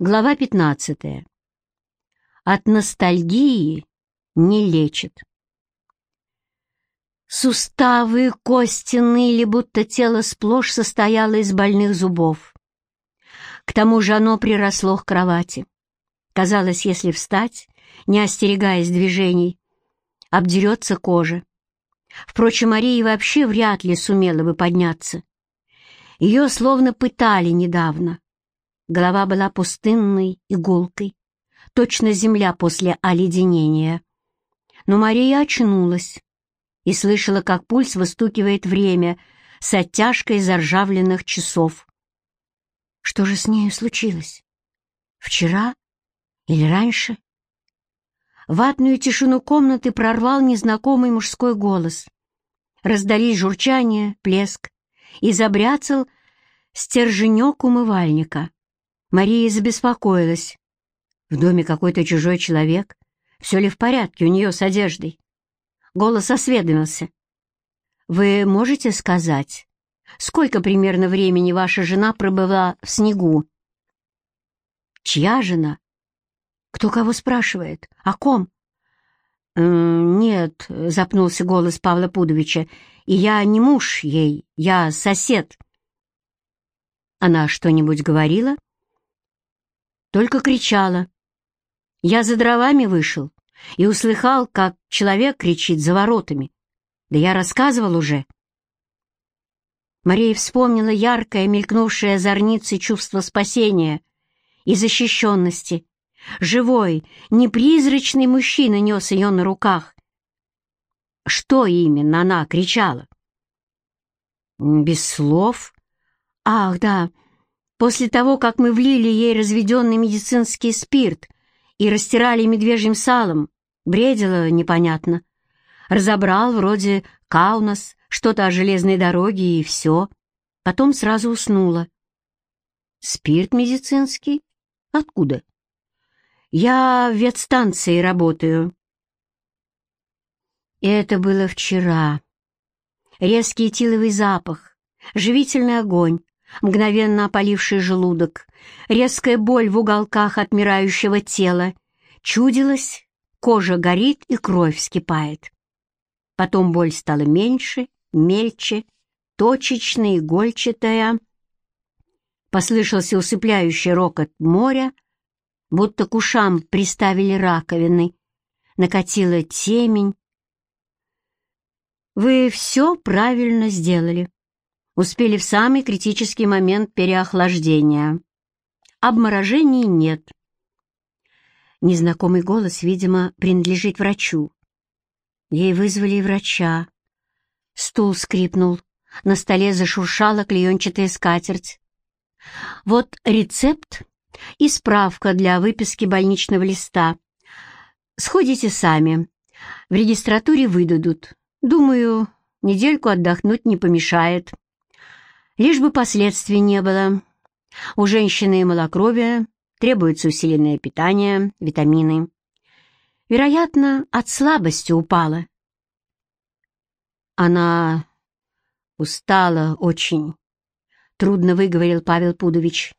Глава 15. От ностальгии не лечит. Суставы, кости ныли, будто тело сплошь состояло из больных зубов. К тому же оно приросло к кровати. Казалось, если встать, не остерегаясь движений, обдерется кожа. Впрочем, Мария вообще вряд ли сумела бы подняться. Ее словно пытали недавно. Голова была пустынной и гулкой, точно земля после оледенения. Но Мария очнулась и слышала, как пульс выстукивает время с оттяжкой заржавленных часов. Что же с нею случилось? Вчера или раньше? Ватную тишину комнаты прорвал незнакомый мужской голос. Раздались журчание, плеск, и забряцал стерженек умывальника. Мария забеспокоилась. В доме какой-то чужой человек. Все ли в порядке у нее с одеждой? Голос осведомился. «Вы можете сказать, сколько примерно времени ваша жена пробыла в снегу?» «Чья жена?» «Кто кого спрашивает? О ком?» «Нет», — запнулся голос Павла Пудовича, — «и я не муж ей, я сосед». «Она что-нибудь говорила?» Только кричала. Я за дровами вышел и услыхал, как человек кричит за воротами. Да я рассказывал уже. Мария вспомнила яркое, мелькнувшее зорницей чувство спасения и защищенности. Живой, непризрачный мужчина нес ее на руках. Что именно она кричала? Без слов? Ах, да, После того, как мы влили ей разведенный медицинский спирт и растирали медвежьим салом, бредила непонятно. Разобрал вроде Каунас, что-то о железной дороге и все. Потом сразу уснула. Спирт медицинский? Откуда? Я в ветстанции работаю. Это было вчера. Резкий этиловый запах, живительный огонь, мгновенно опаливший желудок, резкая боль в уголках отмирающего тела. Чудилось, кожа горит и кровь вскипает. Потом боль стала меньше, мельче, точечная, игольчатая. Послышался усыпляющий рокот моря, будто к ушам приставили раковины. Накатила темень. «Вы все правильно сделали», Успели в самый критический момент переохлаждения. Обморожений нет. Незнакомый голос, видимо, принадлежит врачу. Ей вызвали врача. Стул скрипнул. На столе зашуршала клеенчатая скатерть. Вот рецепт и справка для выписки больничного листа. Сходите сами. В регистратуре выдадут. Думаю, недельку отдохнуть не помешает. Лишь бы последствий не было. У женщины малокровие, требуется усиленное питание, витамины. Вероятно, от слабости упала. Она устала очень. Трудно выговорил Павел Пудович.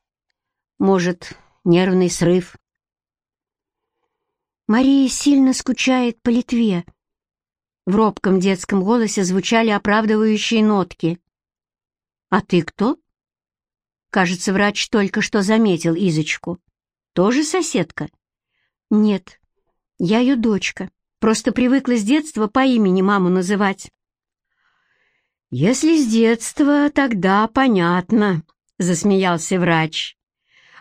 Может, нервный срыв. Мария сильно скучает по Литве. В робком детском голосе звучали оправдывающие нотки. «А ты кто?» Кажется, врач только что заметил Изочку. «Тоже соседка?» «Нет, я ее дочка. Просто привыкла с детства по имени маму называть». «Если с детства, тогда понятно», — засмеялся врач.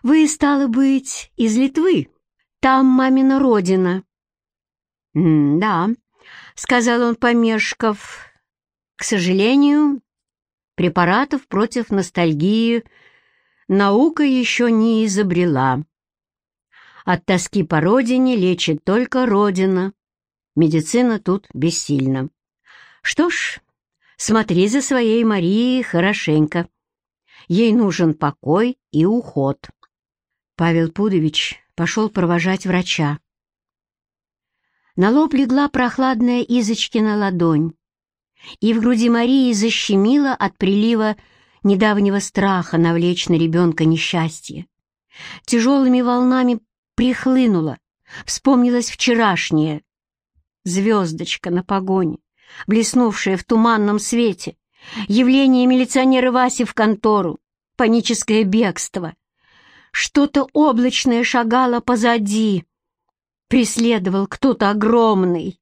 «Вы, стало быть, из Литвы? Там мамина родина». «Да», — сказал он, помешков. «К сожалению, Препаратов против ностальгии наука еще не изобрела. От тоски по родине лечит только родина. Медицина тут бессильна. Что ж, смотри за своей Марией хорошенько. Ей нужен покой и уход. Павел Пудович пошел провожать врача. На лоб легла прохладная Изочкина ладонь и в груди Марии защемило от прилива недавнего страха навлечь на ребенка несчастье. Тяжелыми волнами прихлынуло, вспомнилось вчерашнее. Звездочка на погоне, блеснувшая в туманном свете, явление милиционера Васи в контору, паническое бегство. Что-то облачное шагало позади. Преследовал кто-то огромный.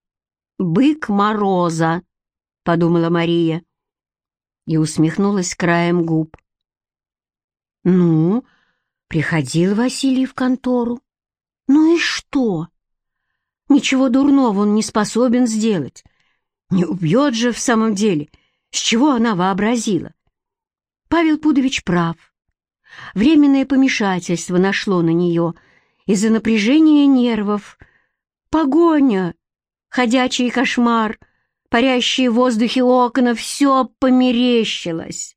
«Бык Мороза», — подумала Мария. И усмехнулась краем губ. «Ну, приходил Василий в контору. Ну и что? Ничего дурного он не способен сделать. Не убьет же в самом деле. С чего она вообразила? Павел Пудович прав. Временное помешательство нашло на нее из-за напряжения нервов. Погоня, ходячий кошмар, парящие в воздухе окна — все померещилось.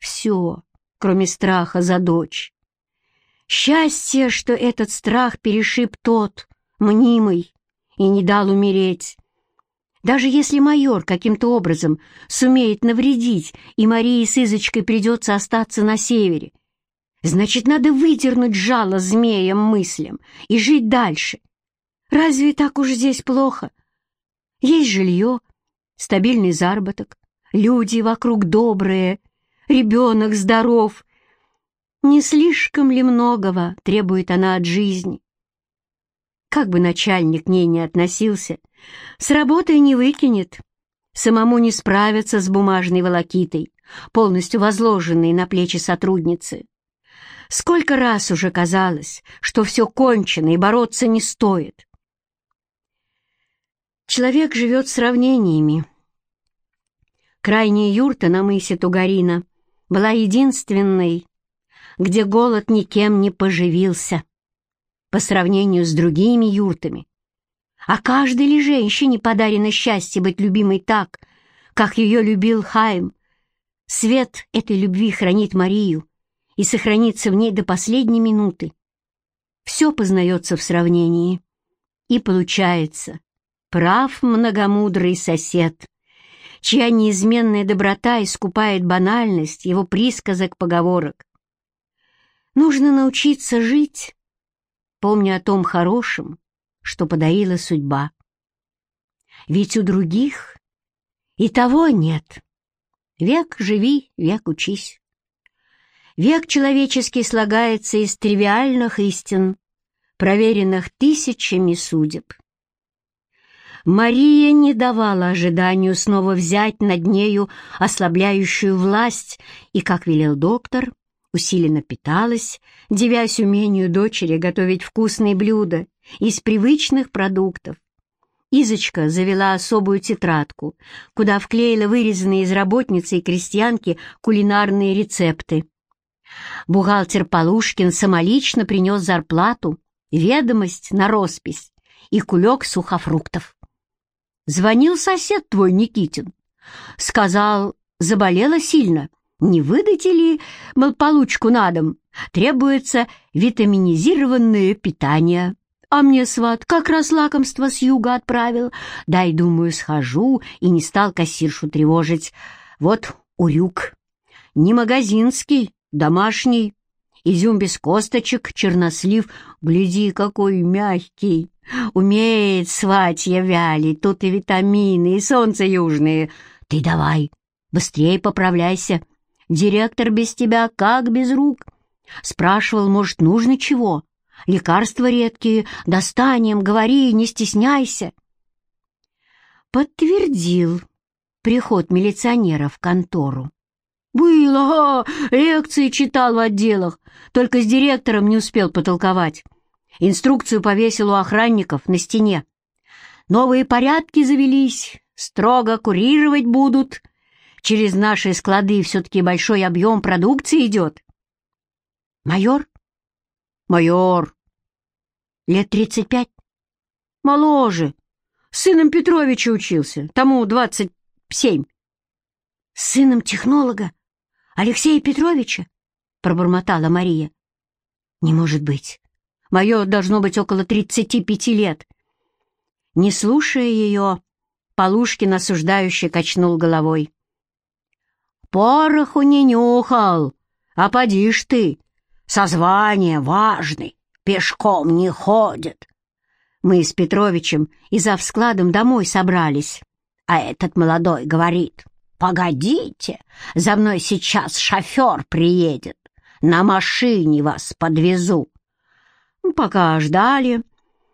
Все, кроме страха за дочь. Счастье, что этот страх перешиб тот, мнимый, и не дал умереть. Даже если майор каким-то образом сумеет навредить, и Марии с Изочкой придется остаться на севере, значит, надо выдернуть жало змеям мыслям и жить дальше. Разве так уж здесь плохо? Есть жилье, стабильный заработок, люди вокруг добрые, ребенок здоров. Не слишком ли многого требует она от жизни? Как бы начальник к ней не относился, с работы не выкинет, самому не справиться с бумажной волокитой, полностью возложенной на плечи сотрудницы. Сколько раз уже казалось, что все кончено и бороться не стоит. Человек живет сравнениями. Крайняя юрта на мысе Тугарина была единственной, где голод никем не поживился по сравнению с другими юртами. А каждой ли женщине подарено счастье быть любимой так, как ее любил Хайм? Свет этой любви хранит Марию и сохранится в ней до последней минуты. Все познается в сравнении. И получается, прав многомудрый сосед, чья неизменная доброта искупает банальность его присказок-поговорок. Нужно научиться жить, помня о том хорошем, что подарила судьба. Ведь у других и того нет. Век живи, век учись. Век человеческий слагается из тривиальных истин, проверенных тысячами судеб. Мария не давала ожиданию снова взять над нею ослабляющую власть и, как велел доктор, усиленно питалась, девясь умению дочери готовить вкусные блюда из привычных продуктов. Изочка завела особую тетрадку, куда вклеила вырезанные из работницы и крестьянки кулинарные рецепты. Бухгалтер Полушкин самолично принес зарплату, ведомость на роспись и кулек сухофруктов. Звонил сосед твой, Никитин. Сказал, заболела сильно, не выдайте ли, мол, получку на дом? Требуется витаминизированное питание. А мне сват как раз лакомство с юга отправил. Дай, думаю, схожу, и не стал кассиршу тревожить. Вот урюк. Не магазинский, домашний. Изюм без косточек, чернослив. Гляди, какой мягкий. Умеет сватья вялить, тут и витамины, и солнце южные. Ты давай, быстрее поправляйся. Директор без тебя как без рук? Спрашивал, может, нужно чего? Лекарства редкие, достанем, говори, не стесняйся. Подтвердил приход милиционера в контору. Было, ага, лекции читал в отделах, только с директором не успел потолковать. Инструкцию повесил у охранников на стене. Новые порядки завелись, строго курировать будут — через наши склады все-таки большой объем продукции идет. Майор? Майор. Лет тридцать пять? Моложе. С сыном Петровича учился, тому двадцать семь. С сыном технолога? Алексея Петровича? Пробормотала Мария. Не может быть. Майор должно быть около тридцати пяти лет. Не слушая ее, Полушкин осуждающе качнул головой. Пороху не нюхал, а поди ж ты. Созвание важный, пешком не ходит. Мы с Петровичем и за вскладом домой собрались, а этот молодой говорит, «Погодите, за мной сейчас шофер приедет, на машине вас подвезу». Ну, пока ждали,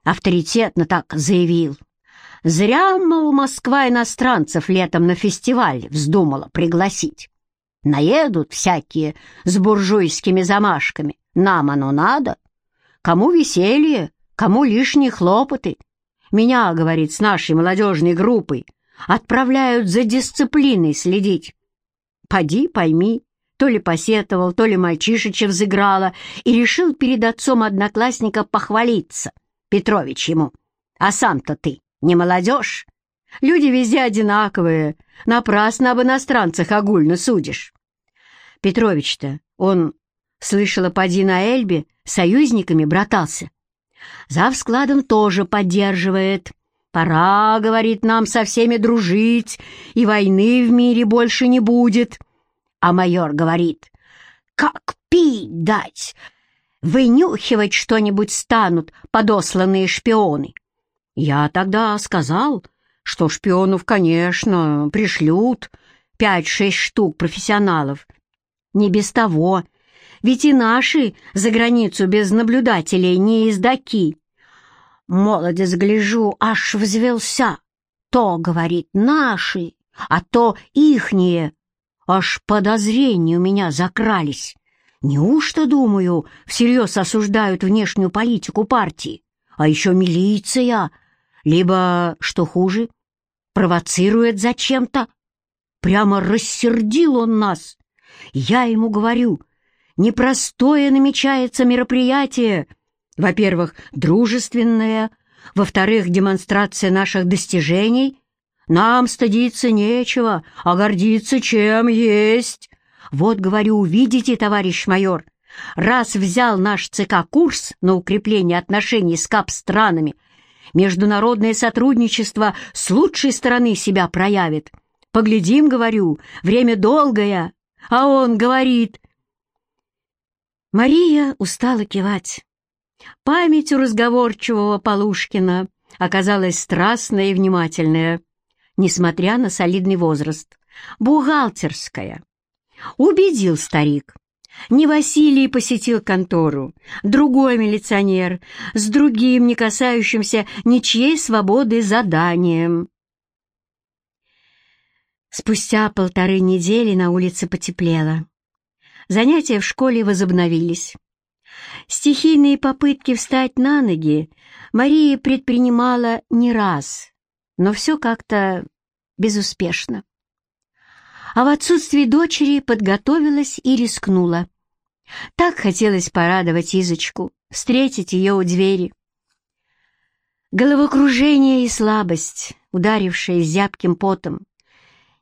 авторитетно так заявил. Зря, мол, Москва иностранцев летом на фестиваль вздумала пригласить. Наедут всякие с буржуйскими замашками. Нам оно надо. Кому веселье, кому лишние хлопоты. Меня, говорит, с нашей молодежной группой отправляют за дисциплиной следить. Поди, пойми, то ли посетовал, то ли мальчишеча взыграла и решил перед отцом одноклассника похвалиться. Петрович ему. А сам-то ты не молодежь? Люди везде одинаковые, напрасно об иностранцах огульно судишь. Петрович-то, он, слышала, поди на Эльбе, союзниками братался. Зав складом тоже поддерживает. Пора, говорит, нам со всеми дружить, и войны в мире больше не будет. А майор говорит, как пить дать? Вынюхивать что-нибудь станут подосланные шпионы. Я тогда сказал, что шпионов, конечно, пришлют, пять-шесть штук профессионалов. Не без того, ведь и наши за границу без наблюдателей не издаки. Молодец, гляжу, аж взвелся. То, говорит, наши, а то ихние. Аж подозрения у меня закрались. Неужто, думаю, всерьез осуждают внешнюю политику партии? А еще милиция, либо, что хуже, провоцирует зачем-то. Прямо рассердил он нас. Я ему говорю, непростое намечается мероприятие. Во-первых, дружественное, во-вторых, демонстрация наших достижений. Нам стыдиться нечего, а гордиться чем есть. Вот, говорю, увидите, товарищ майор, раз взял наш ЦК курс на укрепление отношений с КАП-странами, международное сотрудничество с лучшей стороны себя проявит. Поглядим, говорю, время долгое, а он говорит... Мария устала кивать. Память у разговорчивого Полушкина оказалась страстная и внимательная, несмотря на солидный возраст. Бухгалтерская. Убедил старик. Не Василий посетил контору, другой милиционер, с другим, не касающимся ничьей свободы заданием. Спустя полторы недели на улице потеплело. Занятия в школе возобновились. Стихийные попытки встать на ноги Мария предпринимала не раз, но все как-то безуспешно. А в отсутствие дочери подготовилась и рискнула. Так хотелось порадовать Изочку, встретить ее у двери. Головокружение и слабость, ударившие зябким потом,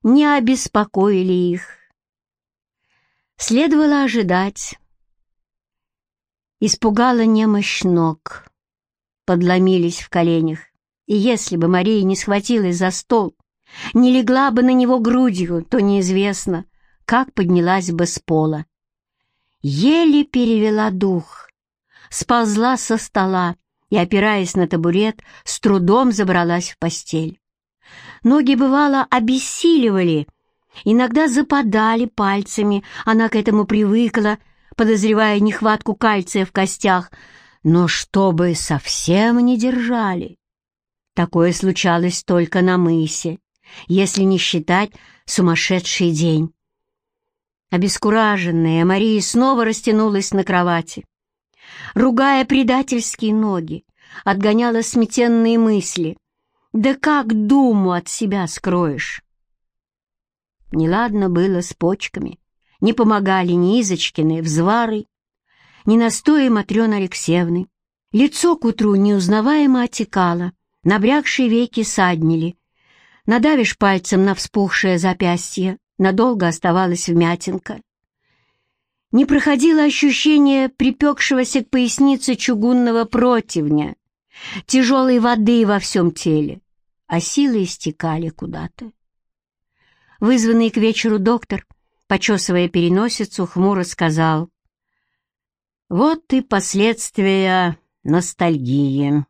не обеспокоили их. Следовало ожидать. Испугала немощь ног, подломились в коленях, и если бы Мария не схватилась за стол, не легла бы на него грудью, то неизвестно, как поднялась бы с пола. Еле перевела дух, сползла со стола и, опираясь на табурет, с трудом забралась в постель. Ноги, бывало, обессиливали, иногда западали пальцами, она к этому привыкла, подозревая нехватку кальция в костях, но чтобы совсем не держали. Такое случалось только на мысе, если не считать сумасшедший день. Обескураженная, Мария снова растянулась на кровати. Ругая предательские ноги, отгоняла сметенные мысли — да как думу от себя скроешь? Неладно было с почками. Не помогали ни Изочкины взвары, ни настои Матрёны Алексеевны. Лицо к утру неузнаваемо отекало, набрякшие веки саднили. Надавишь пальцем на вспухшее запястье, надолго оставалась вмятинка. Не проходило ощущение припекшегося к пояснице чугунного противня, тяжелой воды во всем теле, а силы истекали куда-то. Вызванный к вечеру доктор, почесывая переносицу, хмуро сказал, Вот и последствия ностальгии.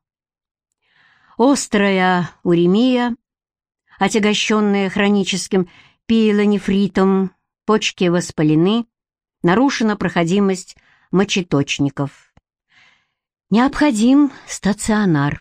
Острая уремия, отягощенная хроническим пиелонефритом, почки воспалены, нарушена проходимость мочеточников. Необходим стационар.